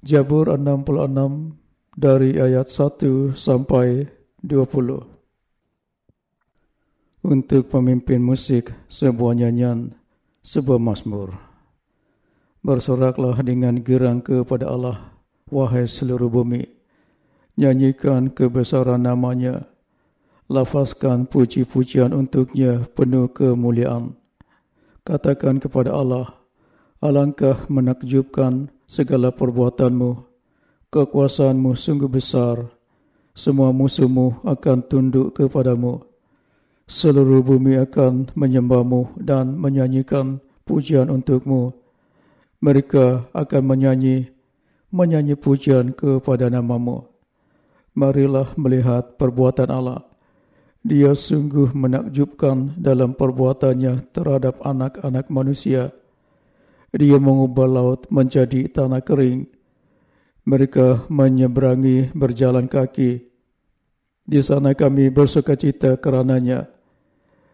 Jabur 66 dari ayat 1 sampai 20. Untuk pemimpin musik sebuah nyanyian, sebuah mazmur. Bersoraklah dengan gerang kepada Allah, wahai seluruh bumi. Nyanyikan kebesaran namanya. Lafazkan puji-pujian untuknya penuh kemuliaan. Katakan kepada Allah, alangkah menakjubkan segala perbuatanmu kekuasaanmu sungguh besar. Semua musuhmu akan tunduk kepadamu. Seluruh bumi akan menyembahmu dan menyanyikan pujian untukmu. Mereka akan menyanyi, menyanyi pujian kepada namamu. Marilah melihat perbuatan Allah. Dia sungguh menakjubkan dalam perbuatannya terhadap anak-anak manusia. Dia mengubah laut menjadi tanah kering mereka menyeberangi berjalan kaki. Di sana kami bersuka cita kerananya.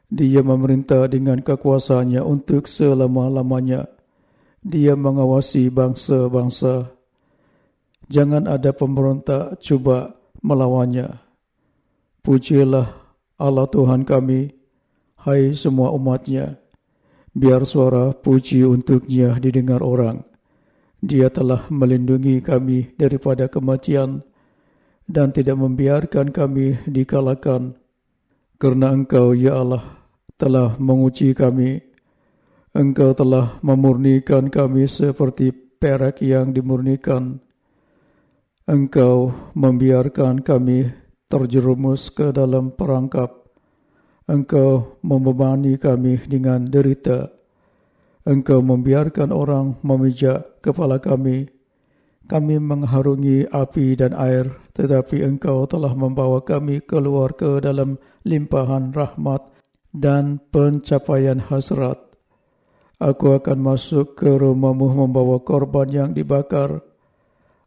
Dia memerintah dengan kekuasaannya untuk selama-lamanya. Dia mengawasi bangsa-bangsa. Jangan ada pemberontak cuba melawannya. Pujilah Allah Tuhan kami, hai semua umatnya. Biar suara puji untuknya didengar orang. Dia telah melindungi kami daripada kematian dan tidak membiarkan kami dikalahkan. Kerana Engkau, Ya Allah, telah menguji kami. Engkau telah memurnikan kami seperti perak yang dimurnikan. Engkau membiarkan kami terjerumus ke dalam perangkap. Engkau membebani kami dengan derita. Engkau membiarkan orang memijak kepala kami. Kami mengharungi api dan air, tetapi engkau telah membawa kami keluar ke dalam limpahan rahmat dan pencapaian hasrat. Aku akan masuk ke rumahmu membawa korban yang dibakar.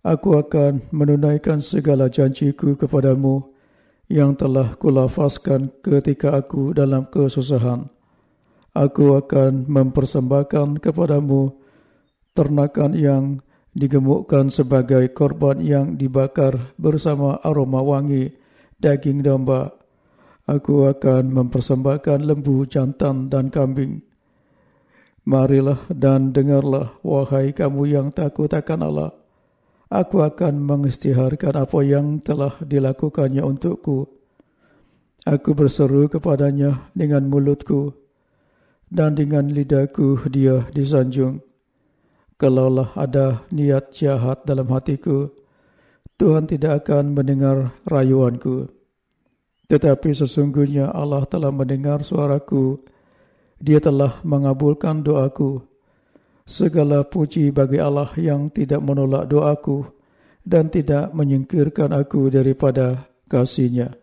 Aku akan menunaikan segala janjiku kepadamu yang telah kulafaskan ketika aku dalam kesusahan aku akan mempersembahkan kepadamu ternakan yang digemukkan sebagai korban yang dibakar bersama aroma wangi daging domba. Aku akan mempersembahkan lembu jantan dan kambing. Marilah dan dengarlah, wahai kamu yang takut akan Allah. Aku akan mengistiharkan apa yang telah dilakukannya untukku. Aku berseru kepadanya dengan mulutku dan dengan lidahku dia disanjung. Kalaulah ada niat jahat dalam hatiku, Tuhan tidak akan mendengar rayuanku. Tetapi sesungguhnya Allah telah mendengar suaraku. Dia telah mengabulkan doaku. Segala puji bagi Allah yang tidak menolak doaku dan tidak menyingkirkan aku daripada kasihnya.